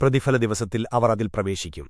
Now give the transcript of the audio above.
പ്രതിഫല ദിവസത്തിൽ അവർ അതിൽ പ്രവേശിക്കും